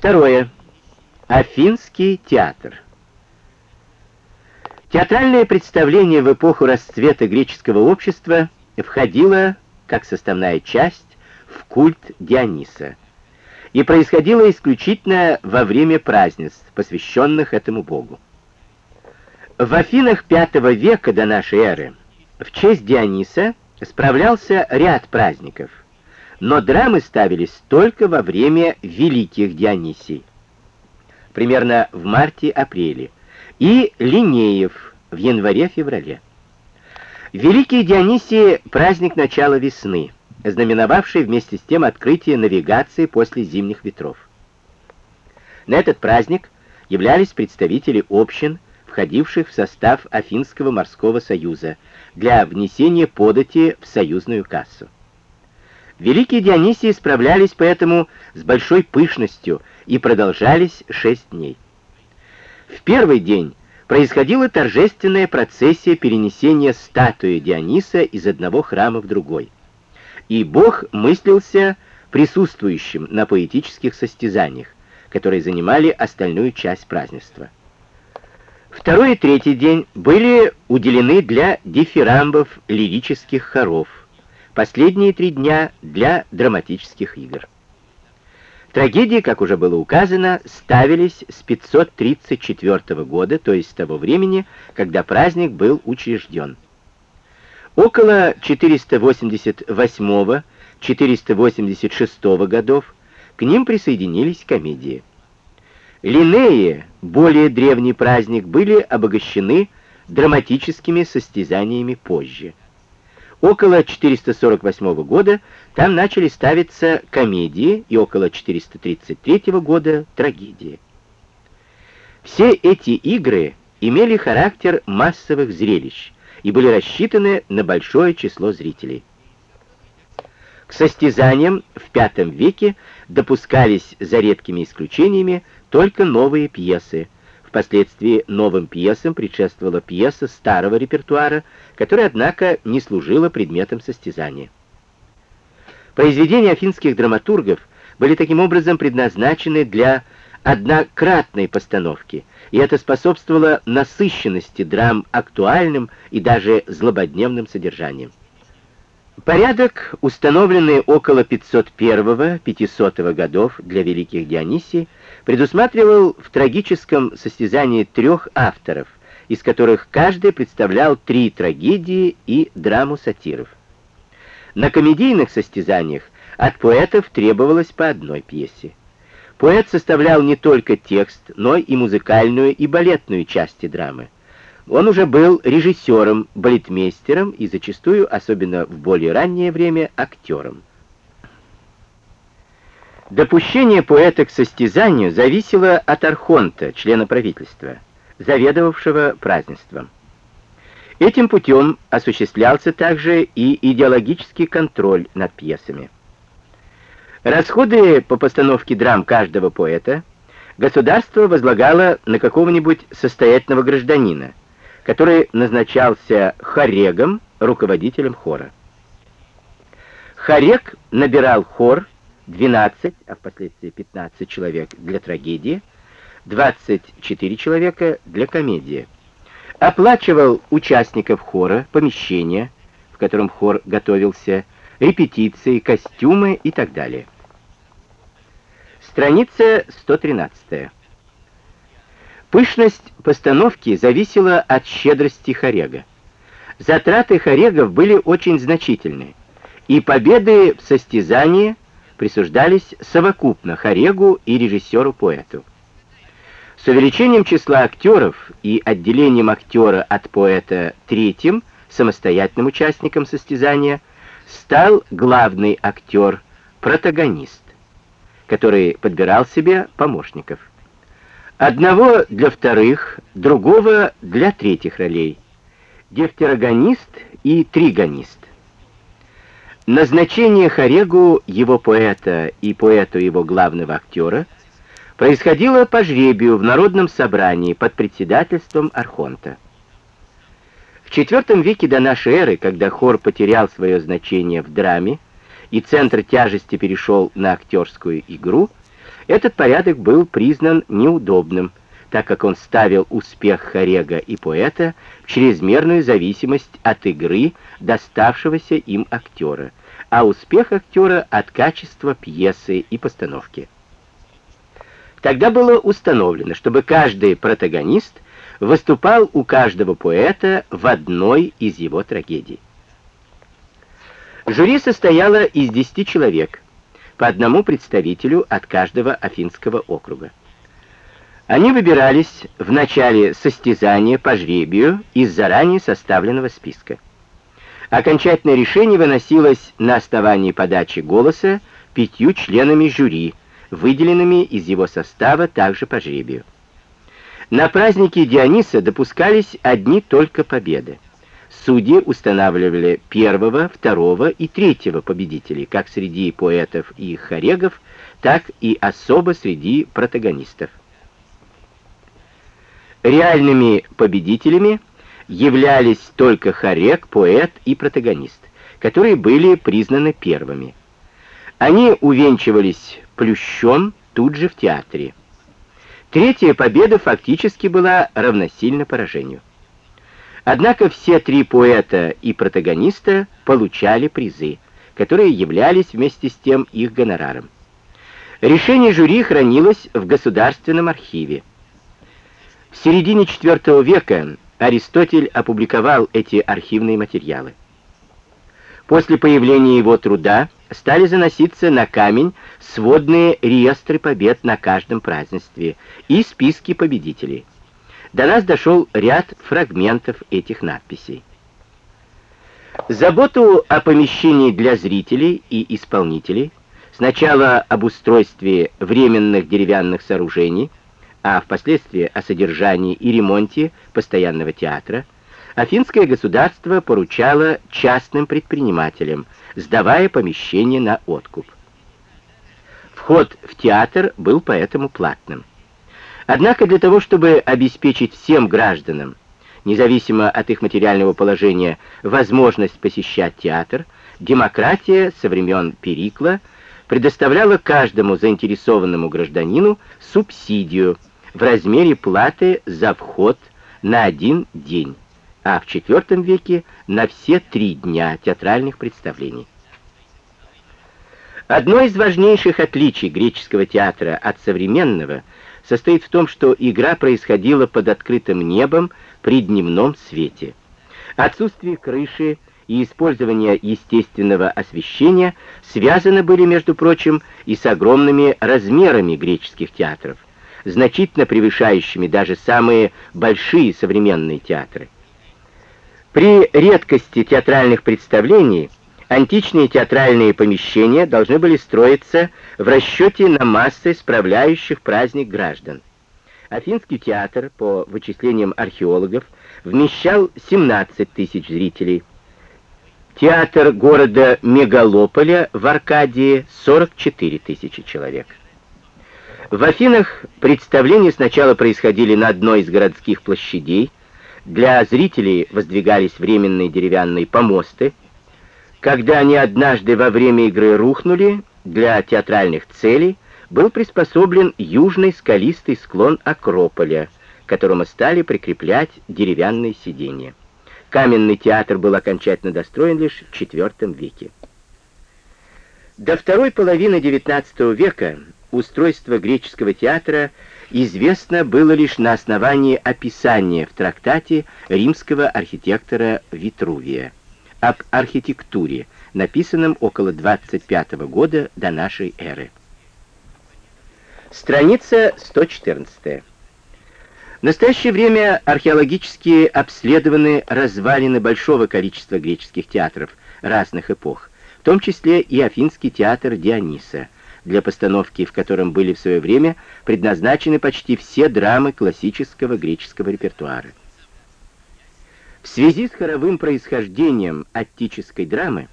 Второе. Афинский театр. Театральное представление в эпоху расцвета греческого общества входило, как составная часть, в культ Диониса и происходило исключительно во время празднеств, посвященных этому богу. В Афинах V века до нашей эры в честь Диониса справлялся ряд праздников, но драмы ставились только во время великих Дионисий, примерно в марте-апреле, и Линеев в январе-феврале. Великий Дионисий — праздник начала весны, знаменовавший вместе с тем открытие навигации после зимних ветров. На этот праздник являлись представители общин, входивших в состав Афинского морского союза, для внесения подати в союзную кассу. Великие Дионисии справлялись поэтому с большой пышностью и продолжались шесть дней. В первый день происходила торжественная процессия перенесения статуи Диониса из одного храма в другой. И Бог мыслился присутствующим на поэтических состязаниях, которые занимали остальную часть празднества. Второй и третий день были уделены для дифирамбов лирических хоров, последние три дня для драматических игр. Трагедии, как уже было указано, ставились с 534 года, то есть с того времени, когда праздник был учрежден. Около 488-486 годов к ним присоединились комедии. Линеи, более древний праздник, были обогащены драматическими состязаниями позже. Около 448 года там начали ставиться комедии и около 433 года трагедии. Все эти игры имели характер массовых зрелищ и были рассчитаны на большое число зрителей. К состязаниям в V веке допускались за редкими исключениями только новые пьесы – Впоследствии новым пьесам предшествовала пьеса старого репертуара, которая, однако, не служила предметом состязания. Произведения афинских драматургов были таким образом предназначены для однократной постановки, и это способствовало насыщенности драм актуальным и даже злободневным содержанием. Порядок, установленный около 501-500 годов для великих Дионисий, предусматривал в трагическом состязании трех авторов, из которых каждый представлял три трагедии и драму сатиров. На комедийных состязаниях от поэтов требовалось по одной пьесе. Поэт составлял не только текст, но и музыкальную и балетную части драмы. Он уже был режиссером, балетмейстером и зачастую, особенно в более раннее время, актером. Допущение поэта к состязанию зависело от архонта, члена правительства, заведовавшего празднеством. Этим путем осуществлялся также и идеологический контроль над пьесами. Расходы по постановке драм каждого поэта государство возлагало на какого-нибудь состоятельного гражданина, который назначался хорегом, руководителем хора. Хорек набирал хор 12, а впоследствии 15 человек для трагедии, 24 человека для комедии. Оплачивал участников хора, помещение, в котором хор готовился, репетиции, костюмы и так далее. Страница 113. Пышность постановки зависела от щедрости Хорега. Затраты Хорегов были очень значительны, и победы в состязании присуждались совокупно Хорегу и режиссеру-поэту. С увеличением числа актеров и отделением актера от поэта третьим, самостоятельным участником состязания, стал главный актер, протагонист, который подбирал себе помощников. Одного для вторых, другого для третьих ролей. Дефтерогонист и тригонист. Назначение Хорегу, его поэта и поэту его главного актера, происходило по жребию в народном собрании под председательством Архонта. В IV веке до нашей эры, когда хор потерял свое значение в драме, и центр тяжести перешел на актерскую игру, Этот порядок был признан неудобным, так как он ставил успех Хорега и поэта в чрезмерную зависимость от игры доставшегося им актера, а успех актера от качества пьесы и постановки. Тогда было установлено, чтобы каждый протагонист выступал у каждого поэта в одной из его трагедий. Жюри состояло из 10 человек, по одному представителю от каждого Афинского округа. Они выбирались в начале состязания по жребию из заранее составленного списка. Окончательное решение выносилось на основании подачи голоса пятью членами жюри, выделенными из его состава также по жребию. На празднике Диониса допускались одни только победы. Судьи устанавливали первого, второго и третьего победителей, как среди поэтов и хорегов, так и особо среди протагонистов. Реальными победителями являлись только хорег, поэт и протагонист, которые были признаны первыми. Они увенчивались плющом тут же в театре. Третья победа фактически была равносильна поражению. Однако все три поэта и протагониста получали призы, которые являлись вместе с тем их гонораром. Решение жюри хранилось в Государственном архиве. В середине IV века Аристотель опубликовал эти архивные материалы. После появления его труда стали заноситься на камень сводные реестры побед на каждом празднестве и списки победителей. До нас дошел ряд фрагментов этих надписей. Заботу о помещении для зрителей и исполнителей, сначала об устройстве временных деревянных сооружений, а впоследствии о содержании и ремонте постоянного театра, Афинское государство поручало частным предпринимателям, сдавая помещение на откуп. Вход в театр был поэтому платным. Однако для того, чтобы обеспечить всем гражданам, независимо от их материального положения, возможность посещать театр, демократия со времен Перикла предоставляла каждому заинтересованному гражданину субсидию – в размере платы за вход на один день, а в IV веке на все три дня театральных представлений. Одно из важнейших отличий греческого театра от современного состоит в том, что игра происходила под открытым небом при дневном свете. Отсутствие крыши и использование естественного освещения связаны были, между прочим, и с огромными размерами греческих театров значительно превышающими даже самые большие современные театры. При редкости театральных представлений античные театральные помещения должны были строиться в расчете на массы справляющих праздник граждан. Афинский театр, по вычислениям археологов, вмещал 17 тысяч зрителей. Театр города Мегалополя в Аркадии 44 тысячи человек. В Афинах представления сначала происходили на одной из городских площадей, для зрителей воздвигались временные деревянные помосты. Когда они однажды во время игры рухнули, для театральных целей был приспособлен южный скалистый склон Акрополя, к которому стали прикреплять деревянные сиденья. Каменный театр был окончательно достроен лишь в IV веке. До второй половины XIX века устройство греческого театра известно было лишь на основании описания в трактате римского архитектора Витрувия об архитектуре, написанном около 25 года до нашей эры. Страница 114. В настоящее время археологически обследованы развалины большого количества греческих театров разных эпох, в том числе и Афинский театр Диониса – для постановки в котором были в свое время предназначены почти все драмы классического греческого репертуара. В связи с хоровым происхождением аттической драмы,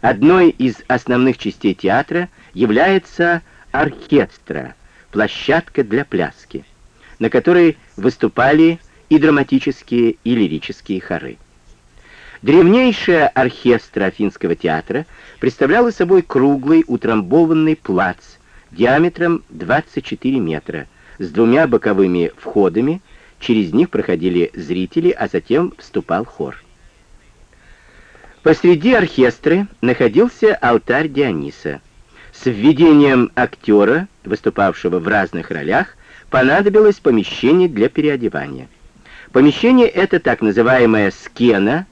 одной из основных частей театра является оркестра, площадка для пляски, на которой выступали и драматические, и лирические хоры. Древнейшая оркестра Афинского театра представляла собой круглый утрамбованный плац, диаметром 24 метра, с двумя боковыми входами, через них проходили зрители, а затем вступал хор. Посреди оркестра находился алтарь Диониса. С введением актера, выступавшего в разных ролях, понадобилось помещение для переодевания. Помещение это так называемая скена,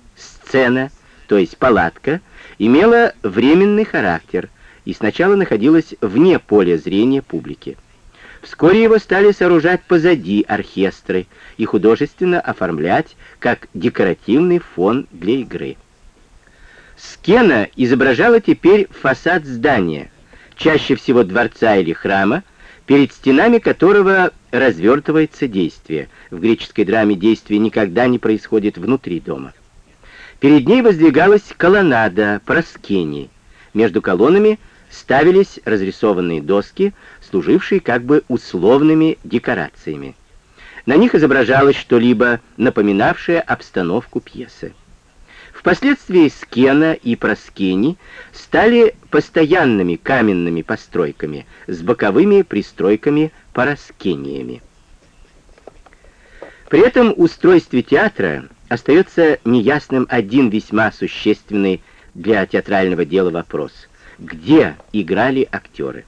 сцена, то есть палатка, имело временный характер и сначала находилось вне поля зрения публики. Вскоре его стали сооружать позади оркестры и художественно оформлять как декоративный фон для игры. Скена изображала теперь фасад здания, чаще всего дворца или храма, перед стенами которого развертывается действие. В греческой драме действие никогда не происходит внутри дома. Перед ней воздвигалась колоннада, проскени. Между колоннами ставились разрисованные доски, служившие как бы условными декорациями. На них изображалось что-либо, напоминавшее обстановку пьесы. Впоследствии скена и проскени стали постоянными каменными постройками с боковыми пристройками-пороскениями. При этом устройстве театра остается неясным один весьма существенный для театрального дела вопрос. Где играли актеры?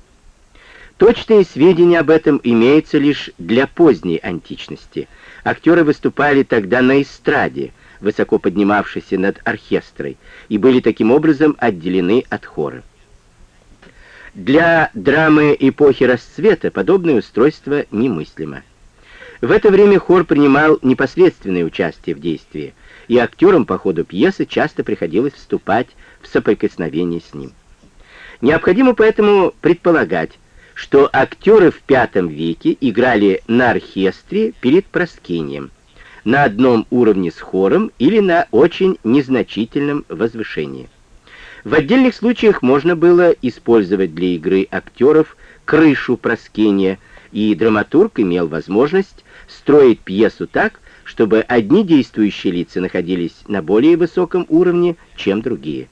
Точные сведения об этом имеются лишь для поздней античности. Актеры выступали тогда на эстраде, высоко поднимавшейся над оркестрой, и были таким образом отделены от хора. Для драмы эпохи расцвета подобное устройство немыслимо. В это время хор принимал непосредственное участие в действии, и актерам по ходу пьесы часто приходилось вступать в соприкосновение с ним. Необходимо поэтому предполагать, что актеры в V веке играли на оркестре перед проскением, на одном уровне с хором или на очень незначительном возвышении. В отдельных случаях можно было использовать для игры актеров крышу проскения, и драматург имел возможность строить пьесу так, чтобы одни действующие лица находились на более высоком уровне, чем другие.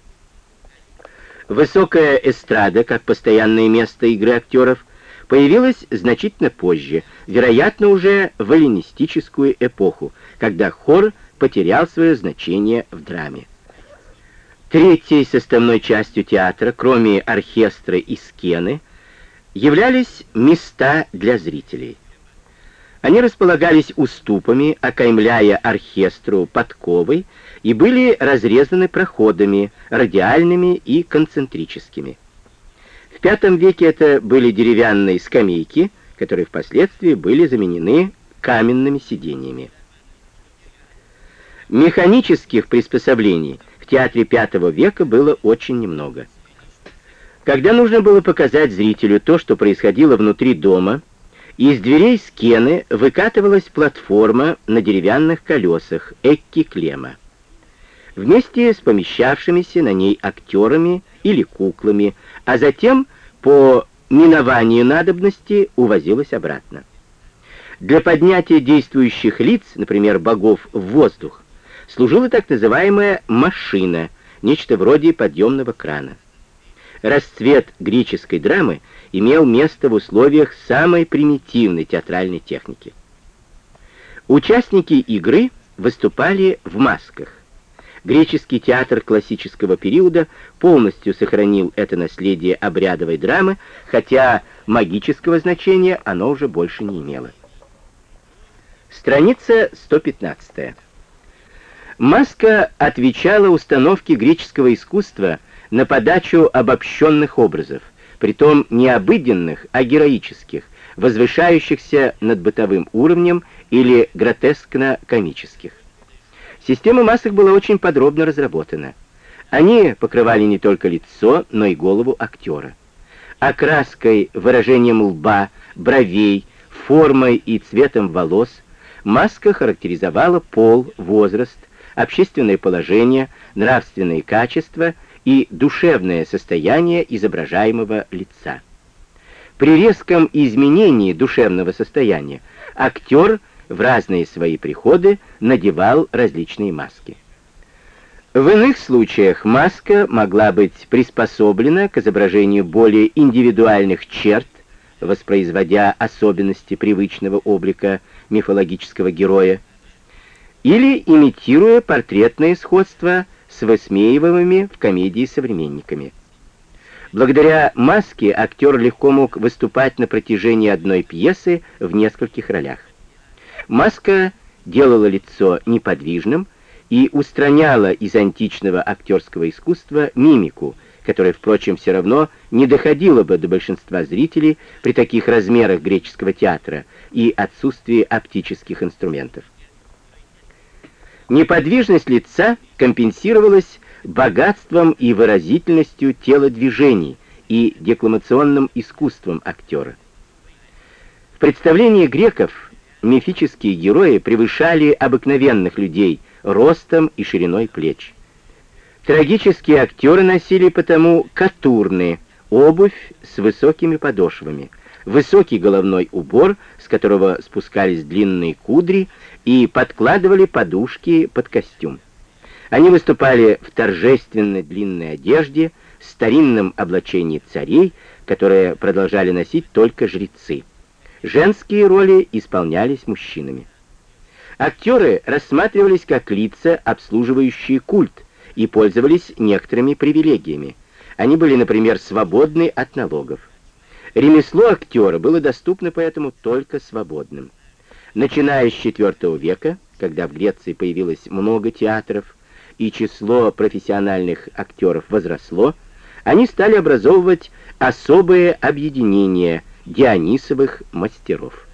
Высокая эстрада, как постоянное место игры актеров, появилась значительно позже, вероятно, уже в эллинистическую эпоху, когда хор потерял свое значение в драме. Третьей составной частью театра, кроме оркестра и скены, являлись места для зрителей. Они располагались уступами, окаймляя оркестру подковой, и были разрезаны проходами, радиальными и концентрическими. В V веке это были деревянные скамейки, которые впоследствии были заменены каменными сиденьями. Механических приспособлений в театре V века было очень немного. Когда нужно было показать зрителю то, что происходило внутри дома, из дверей скены выкатывалась платформа на деревянных колесах экки-клема. Вместе с помещавшимися на ней актерами или куклами, а затем по минованию надобности увозилась обратно. Для поднятия действующих лиц, например, богов в воздух, служила так называемая машина, нечто вроде подъемного крана. Расцвет греческой драмы имел место в условиях самой примитивной театральной техники. Участники игры выступали в масках. Греческий театр классического периода полностью сохранил это наследие обрядовой драмы, хотя магического значения оно уже больше не имело. Страница 115. Маска отвечала установке греческого искусства на подачу обобщенных образов, притом не обыденных, а героических, возвышающихся над бытовым уровнем или гротескно-комических. Система масок была очень подробно разработана. Они покрывали не только лицо, но и голову актера. Окраской, выражением лба, бровей, формой и цветом волос маска характеризовала пол, возраст, общественное положение, нравственные качества и душевное состояние изображаемого лица. При резком изменении душевного состояния актер в разные свои приходы надевал различные маски. В иных случаях маска могла быть приспособлена к изображению более индивидуальных черт, воспроизводя особенности привычного облика мифологического героя, или имитируя портретное сходство с высмеиваемыми в комедии современниками. Благодаря маске актер легко мог выступать на протяжении одной пьесы в нескольких ролях. Маска делала лицо неподвижным и устраняла из античного актерского искусства мимику, которая, впрочем, все равно не доходила бы до большинства зрителей при таких размерах греческого театра и отсутствии оптических инструментов. Неподвижность лица компенсировалась богатством и выразительностью телодвижений и декламационным искусством актера. В представлении греков мифические герои превышали обыкновенных людей ростом и шириной плеч. Трагические актеры носили потому катурны, обувь с высокими подошвами, высокий головной убор, с которого спускались длинные кудри, и подкладывали подушки под костюм. Они выступали в торжественной длинной одежде, старинном облачении царей, которые продолжали носить только жрецы. Женские роли исполнялись мужчинами. Актеры рассматривались как лица, обслуживающие культ, и пользовались некоторыми привилегиями. Они были, например, свободны от налогов. Ремесло актера было доступно поэтому только свободным. Начиная с IV века, когда в Греции появилось много театров, и число профессиональных актеров возросло, они стали образовывать особые объединения Дионисовых мастеров.